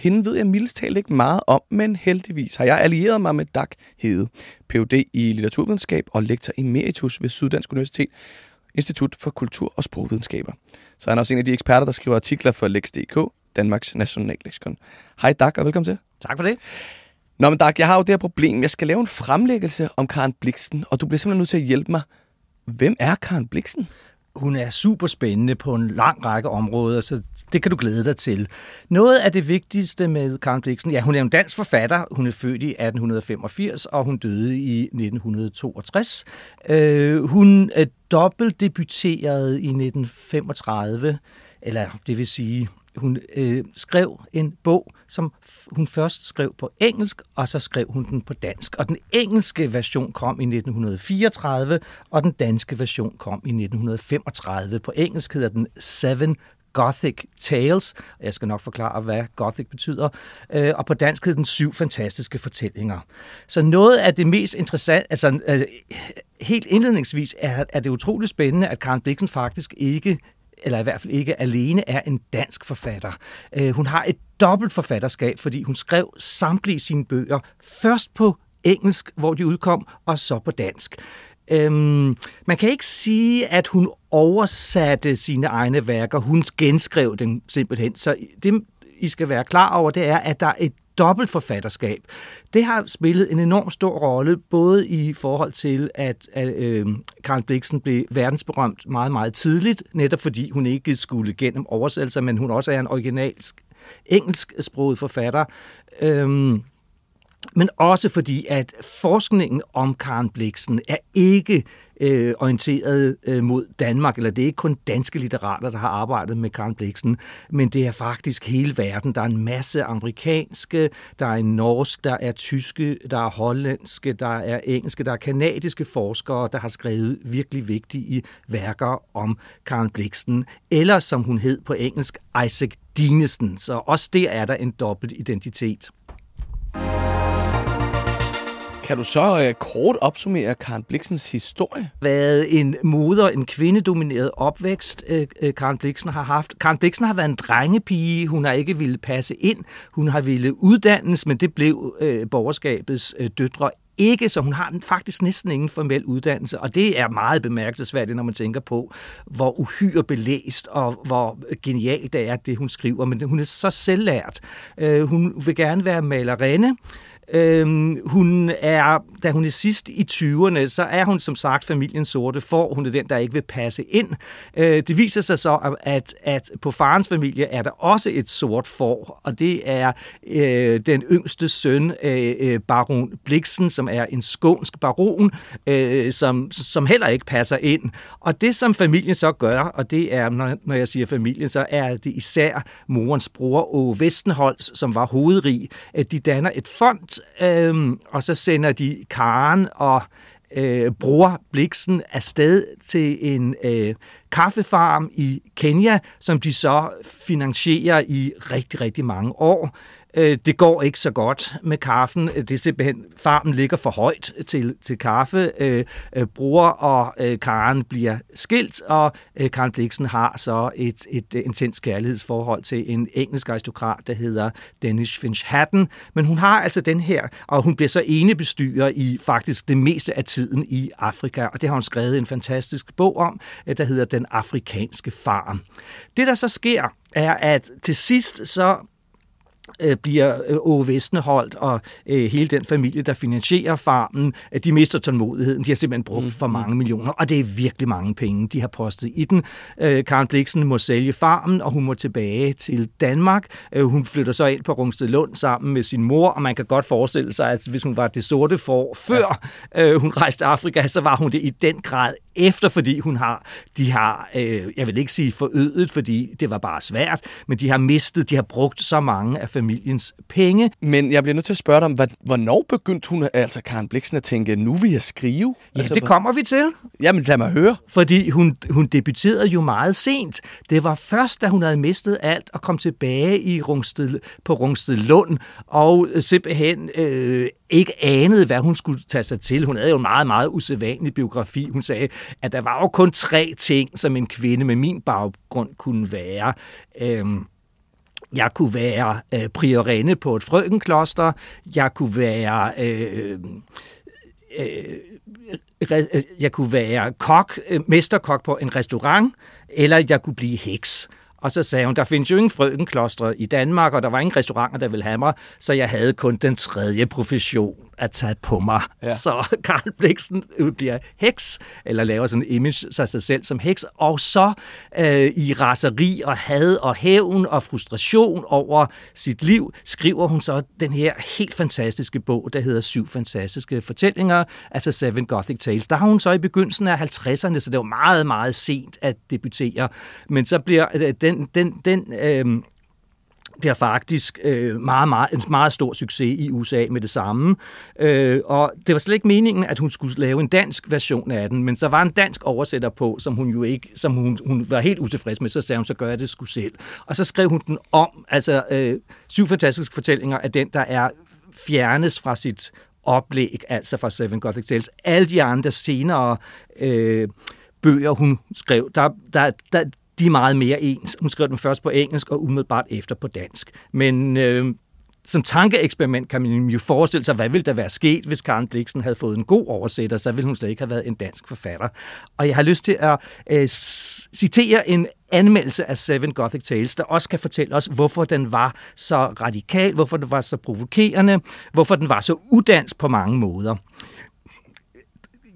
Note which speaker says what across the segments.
Speaker 1: Hende ved jeg mildest talt ikke meget om, men heldigvis har jeg allieret mig med Dag Hede, Ph.D. i litteraturvidenskab og lektor emeritus ved Syddansk Universitet, Institut for Kultur- og Sprogvidenskaber. Så er han også en af de eksperter, der skriver artikler for Lex.dk, Danmarks nationalleksikon. Hej Dag, og velkommen til.
Speaker 2: Tak for det.
Speaker 1: Nå, men Dag, jeg har jo det her problem. Jeg skal lave en fremlæggelse om Karen Bliksen, og du bliver simpelthen nødt til at hjælpe mig. Hvem er Karen Bliksen?
Speaker 2: Hun er super spændende på en lang række områder, så det kan du glæde dig til. Noget af det vigtigste med Karen Bliksen, ja, hun er en dansk forfatter. Hun er født i 1885, og hun døde i 1962. Øh, hun øh, er dobbelt debuterede i 1935, eller det vil sige hun øh, skrev en bog, som hun først skrev på engelsk, og så skrev hun den på dansk. Og den engelske version kom i 1934, og den danske version kom i 1935. På engelsk hedder den Seven Gothic Tales. Jeg skal nok forklare, hvad Gothic betyder. Øh, og på dansk hedder den Syv Fantastiske Fortællinger. Så noget af det mest interessante, altså øh, helt indledningsvis er, er det utroligt spændende, at Karen Bliksen faktisk ikke eller i hvert fald ikke alene, er en dansk forfatter. Øh, hun har et dobbelt forfatterskab, fordi hun skrev samtlige sine bøger først på engelsk, hvor de udkom, og så på dansk. Øhm, man kan ikke sige, at hun oversatte sine egne værker. Hun genskrev dem simpelthen. Så det, I skal være klar over, det er, at der er et dobbelt forfatterskab. Det har spillet en enorm stor rolle, både i forhold til, at, at øh, Karl Bliksen blev verdensberømt meget, meget tidligt, netop fordi hun ikke skulle gennem oversættelser, men hun også er en originalsk engelsksproget forfatter. Øhm, men også fordi, at forskningen om Karen Bliksen er ikke øh, orienteret øh, mod Danmark, eller det er ikke kun danske litterater, der har arbejdet med Karen Bliksen, men det er faktisk hele verden. Der er en masse amerikanske, der er norsk, der er tyske, der er hollandske, der er engelske, der er kanadiske forskere, der har skrevet virkelig vigtige værker om Karen Bliksen, eller som hun hed på engelsk, Isaac Dinesen. Så også der er der en dobbelt identitet.
Speaker 1: Kan du så øh, kort opsummere Karen Bliksens historie?
Speaker 2: Hvad en moder, en kvindedomineret opvækst, øh, øh, Karen Bliksen har haft. Karen Bliksen har været en drengepige. Hun har ikke ville passe ind. Hun har ville uddannes, men det blev øh, borgerskabets øh, døtre ikke, så hun har faktisk næsten ingen formel uddannelse, og det er meget bemærkelsesværdigt, når man tænker på, hvor uhyre belæst og hvor genialt det er, det hun skriver, men hun er så selvlært. Øh, hun vil gerne være malerinde, Øhm, hun er, da hun er sidst i 20'erne, så er hun som sagt familiens sorte for. Hun er den, der ikke vil passe ind. Øh, det viser sig så, at, at på farens familie er der også et sort for, og det er øh, den yngste søn, øh, øh, baron Bliksen, som er en skånsk baron, øh, som, som heller ikke passer ind. Og det, som familien så gør, og det er, når, når jeg siger familien, så er det især morens bror, Åge Vestenholz, som var hovedrig. Øh, de danner et fond, øh, og så sender de Karen og øh, bror Bliksen afsted til en øh, kaffefarm i Kenya, som de så finansierer i rigtig, rigtig mange år. Øh, det går ikke så godt med kaffen. Øh, det er simpelthen, farmen ligger for højt til, til kaffe. Øh, øh bror og øh, Karen bliver skilt, og Karen Bliksen har så et, et intens kærlighedsforhold til en engelsk aristokrat, der hedder Dennis Finch Hatton. Men hun har altså den her, og hun bliver så enebestyrer i faktisk det meste af tiden i Afrika, og det har hun skrevet en fantastisk bog om, der hedder Den afrikanske farm. Det, der så sker, er, at til sidst så Øh, bliver øh, Åge Vestenholdt og øh, hele den familie, der finansierer farmen, øh, de mister tålmodigheden. De har simpelthen brugt mm. for mange millioner, og det er virkelig mange penge, de har postet i den. Øh, Karen Bliksen må sælge farmen, og hun må tilbage til Danmark. Øh, hun flytter så ind på Rungsted Lund sammen med sin mor, og man kan godt forestille sig, at hvis hun var det sorte for før ja. øh, hun rejste til Afrika, så var hun det i den grad efter, fordi hun har, de har, øh, jeg vil ikke sige forøget, fordi det var bare svært, men de har mistet, de har brugt så mange af familiens penge.
Speaker 1: Men jeg bliver nødt til at spørge dig om, hvornår begyndte hun, altså Karen Bliksen, at tænke, nu vil jeg skrive?
Speaker 2: Ja,
Speaker 1: altså,
Speaker 2: det kommer vi til.
Speaker 1: Jamen, lad mig høre.
Speaker 2: Fordi hun, hun debuterede jo meget sent. Det var først, da hun havde mistet alt og kom tilbage i Rungsted, på Rungsted Lund, og simpelthen øh, ikke anede, hvad hun skulle tage sig til. Hun havde jo en meget, meget usædvanlig biografi. Hun sagde, at der var jo kun tre ting, som en kvinde med min baggrund kunne være. Øhm, jeg kunne være øh, priorinde på et frøkenkloster. Jeg kunne være... Øh, øh, øh, øh jeg kunne være kok, øh, mesterkok på en restaurant, eller jeg kunne blive heks. Og så sagde hun, der findes jo ingen frøkenklostre i Danmark, og der var ingen restauranter, der ville have mig, så jeg havde kun den tredje profession at tage på mig. Ja. Så Karl Bliksen bliver heks, eller laver sådan en image af sig selv som heks, og så øh, i raseri og had og hævn og frustration over sit liv, skriver hun så den her helt fantastiske bog, der hedder Syv fantastiske fortællinger, altså Seven Gothic Tales. Der har hun så i begyndelsen af 50'erne, så det var meget, meget sent at debutere, men så bliver øh, den, den, den øh, bliver faktisk øh, meget, meget, en meget stor succes i USA med det samme. Øh, og det var slet ikke meningen, at hun skulle lave en dansk version af den, men så var en dansk oversætter på, som hun jo ikke, som hun, hun var helt utilfreds med, så sagde hun, så gør jeg det sgu selv. Og så skrev hun den om, altså øh, syv fantastiske fortællinger af den, der er fjernes fra sit oplæg, altså fra Seven Gothic Tales. Alle de andre senere øh, bøger, hun skrev, der, der, der, de er meget mere ens. Hun skrev dem først på engelsk og umiddelbart efter på dansk. Men øh, som tankeeksperiment kan man jo forestille sig, hvad ville der være sket, hvis Karen Bliksen havde fået en god oversætter, så ville hun slet ikke have været en dansk forfatter. Og jeg har lyst til at øh, citere en anmeldelse af Seven Gothic Tales, der også kan fortælle os, hvorfor den var så radikal, hvorfor den var så provokerende, hvorfor den var så udansk på mange måder.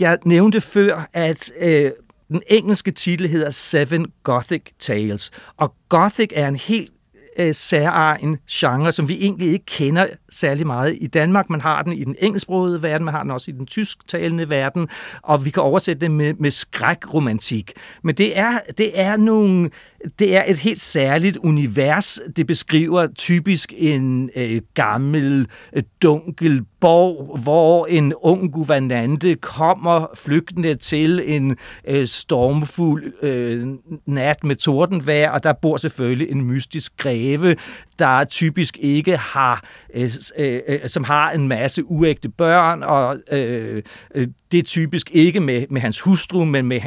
Speaker 2: Jeg nævnte før, at øh, den engelske titel hedder Seven Gothic Tales, og Gothic er en helt øh, særegen genre, som vi egentlig ikke kender særlig meget i Danmark. Man har den i den engelsksprogede verden, man har den også i den tysktalende verden, og vi kan oversætte det med, med skrækromantik. Men det er, det er nogle det er et helt særligt univers. Det beskriver typisk en øh, gammel, øh, dunkel borg, hvor en ung guvernante kommer flygtende til en øh, stormfuld øh, nat med tordenvejr, og der bor selvfølgelig en mystisk greve, der typisk ikke har, øh, øh, øh, som har en masse uægte børn, og øh, øh, det er typisk ikke med, med hans hustru, men med,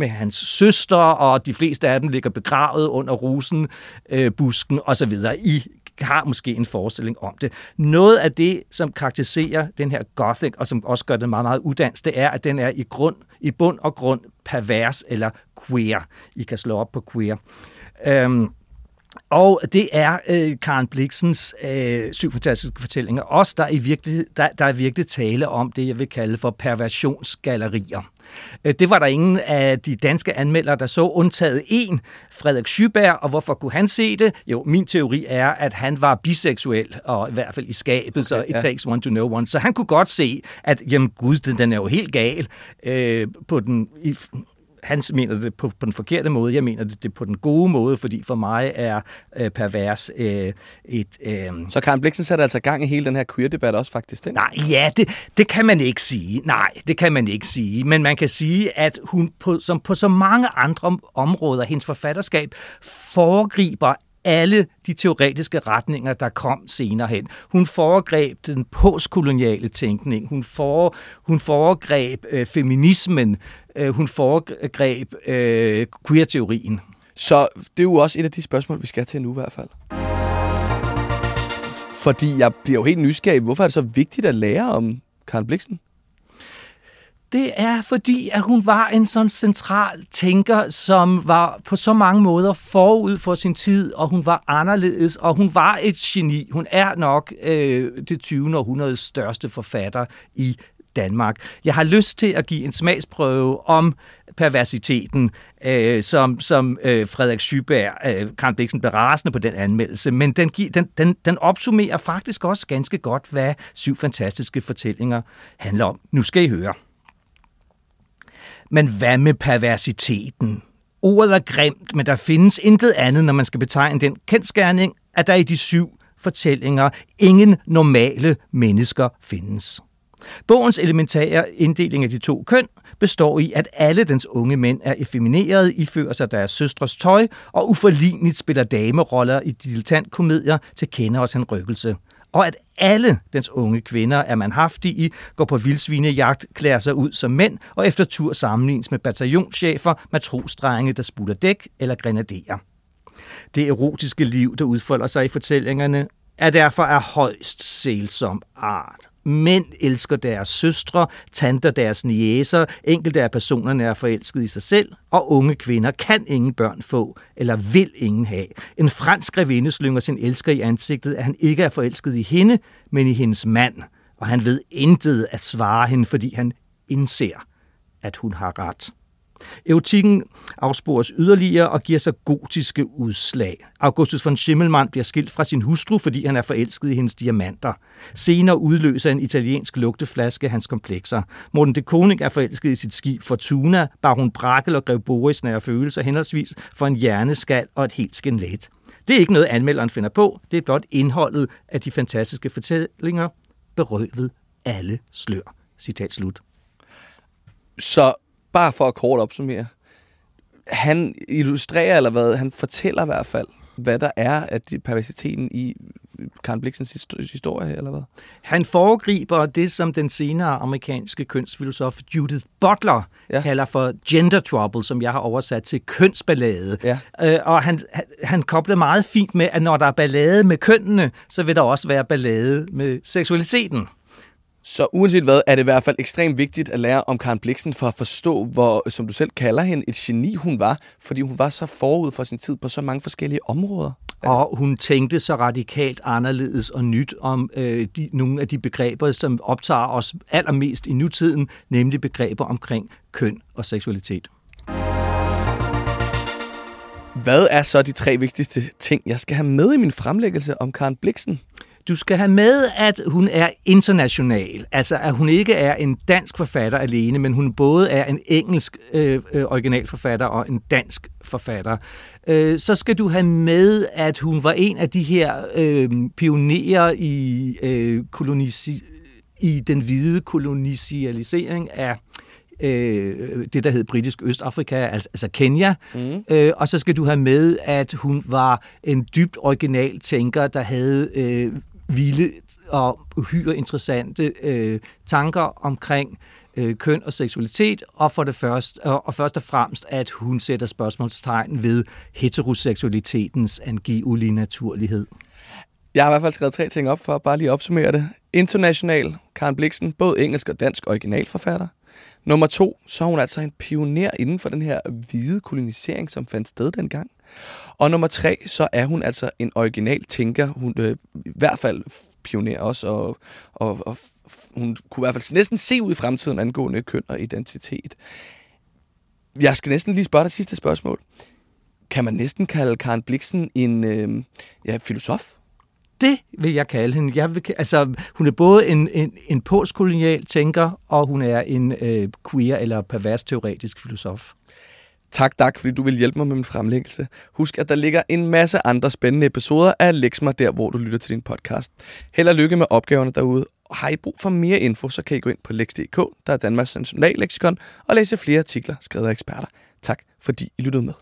Speaker 2: med hans søster, og de fleste af dem ligger begravet under rosen, øh, busken osv. I har måske en forestilling om det. Noget af det, som karakteriserer den her gothic, og som også gør det meget, meget uddans, det er, at den er i, grund, i bund og grund pervers eller queer. I kan slå op på queer. Øhm, og det er øh, Karen Bliksens øh, syv fantastiske fortællinger. Også der er, i virkelig, der, der er virkelig tale om det, jeg vil kalde for perversionsgallerier. Øh, det var der ingen af de danske anmeldere, der så undtaget en, Frederik Schyberg, og hvorfor kunne han se det? Jo, min teori er, at han var biseksuel, og i hvert fald i skabet, okay, så it ja. takes one to know one. Så han kunne godt se, at jamen gud, den, den er jo helt gal øh, på den, i, han mener det på, på den forkerte måde, jeg mener det, det på den gode måde, fordi for mig er øh, pervers øh, et... Øh,
Speaker 1: så Karen Bliksen sætter altså gang i hele den her queer-debat også faktisk? Det?
Speaker 2: Nej, ja, det, det kan man ikke sige. Nej, det kan man ikke sige. Men man kan sige, at hun på, som på så mange andre områder, hendes forfatterskab foregriber alle de teoretiske retninger, der kom senere hen. Hun foregreb den postkoloniale tænkning, hun, for, hun foregreb øh, feminismen, øh, hun foregreb øh, queer-teorien.
Speaker 1: Så det er jo også et af de spørgsmål, vi skal til nu i hvert fald. Fordi jeg bliver jo helt nysgerrig. Hvorfor er det så vigtigt at lære om Karl Bliksen?
Speaker 2: Det er fordi, at hun var en sådan central tænker, som var på så mange måder forud for sin tid, og hun var anderledes, og hun var et geni. Hun er nok øh, det 20. århundredes største forfatter i Danmark. Jeg har lyst til at give en smagsprøve om perversiteten, øh, som, som øh, Frederik Schyberg, øh, Karen Bliksen, blev rasende på den anmeldelse, men den, den, den, den opsummerer faktisk også ganske godt, hvad syv fantastiske fortællinger handler om. Nu skal I høre. Men hvad med perversiteten? Ordet er grimt, men der findes intet andet, når man skal betegne den kendskærning, at der i de syv fortællinger ingen normale mennesker findes. Bogens elementære inddeling af de to køn består i, at alle dens unge mænd er effeminerede, ifører sig deres søstres tøj og uforligneligt spiller dameroller i dilettantkomedier til kende os en rykkelse. Og at alle dens unge kvinder er manhaftige, går på vildsvinejagt, klæder sig ud som mænd og efter tur sammenlignes med bataljonschefer, matrosdrenge, der sputter dæk eller grenaderer. Det erotiske liv, der udfolder sig i fortællingerne, er derfor af højst sælsom art. Mænd elsker deres søstre, tanter deres niæser, enkelte af personerne er forelsket i sig selv, og unge kvinder kan ingen børn få, eller vil ingen have. En fransk grevinde slynger sin elsker i ansigtet, at han ikke er forelsket i hende, men i hendes mand, og han ved intet at svare hende, fordi han indser, at hun har ret. Erotikken afspores yderligere og giver sig gotiske udslag. Augustus von Schimmelmann bliver skilt fra sin hustru, fordi han er forelsket i hendes diamanter. Senere udløser en italiensk lugteflaske hans komplekser. Morten de Koning er forelsket i sit skib Fortuna, baron Brakel og grev Boris nære følelser henholdsvis for en hjerneskal og et helt skelet. Det er ikke noget, anmelderen finder på. Det er blot indholdet af de fantastiske fortællinger, berøvet alle slør. Citat slut.
Speaker 1: Så bare for at kort opsummere. Han illustrerer, eller hvad, han fortæller i hvert fald, hvad der er af perversiteten i Karen Bliksens historie, eller hvad?
Speaker 2: Han foregriber det, som den senere amerikanske kønsfilosof Judith Butler ja. kalder for gender trouble, som jeg har oversat til kønsballade. Ja. Øh, og han, han kobler meget fint med, at når der er ballade med kønnene, så vil der også være ballade med seksualiteten.
Speaker 1: Så uanset hvad, er det i hvert fald ekstremt vigtigt at lære om Karen Bliksen for at forstå, hvor, som du selv kalder hende, et geni hun var, fordi hun var så forud for sin tid på så mange forskellige områder.
Speaker 2: Og hun tænkte så radikalt anderledes og nyt om øh, de, nogle af de begreber, som optager os allermest i nutiden, nemlig begreber omkring køn og seksualitet.
Speaker 1: Hvad er så de tre vigtigste ting, jeg skal have med i min fremlæggelse om Karen Bliksen?
Speaker 2: Du skal have med, at hun er international. Altså, at hun ikke er en dansk forfatter alene, men hun både er en engelsk øh, øh, originalforfatter og en dansk forfatter. Øh, så skal du have med, at hun var en af de her øh, pionerer i, øh, kolonisi- i den hvide kolonialisering af øh, det, der hed Britisk Østafrika, altså, altså Kenya. Mm. Øh, og så skal du have med, at hun var en dybt original tænker, der havde øh, vilde og uhyre interessante øh, tanker omkring øh, køn og seksualitet, og for det første, og, og først og fremmest, at hun sætter spørgsmålstegn ved heteroseksualitetens angivelige naturlighed.
Speaker 1: Jeg har i hvert fald skrevet tre ting op for at bare lige opsummere det. International, Karen Bliksen, både engelsk og dansk originalforfatter. Nummer to, så er hun altså en pioner inden for den her hvide kolonisering, som fandt sted dengang. Og nummer tre, så er hun altså en original tænker. Hun øh, i hvert fald pioner også, og, og, og hun kunne i hvert fald næsten se ud i fremtiden angående køn og identitet. Jeg skal næsten lige spørge dig sidste spørgsmål. Kan man næsten kalde Karen Bliksen en øh, ja, filosof?
Speaker 2: Det vil jeg kalde hende. Jeg vil, altså, hun er både en, en, en postkolonial tænker, og hun er en øh, queer eller pervers teoretisk filosof.
Speaker 1: Tak, tak, fordi du vil hjælpe mig med min fremlæggelse. Husk, at der ligger en masse andre spændende episoder af Lexmer, der hvor du lytter til din podcast. Held og lykke med opgaverne derude. Og har I brug for mere info, så kan I gå ind på lex.dk, der er Danmarks nationalleksikon, og læse flere artikler skrevet af eksperter. Tak, fordi I lyttede med.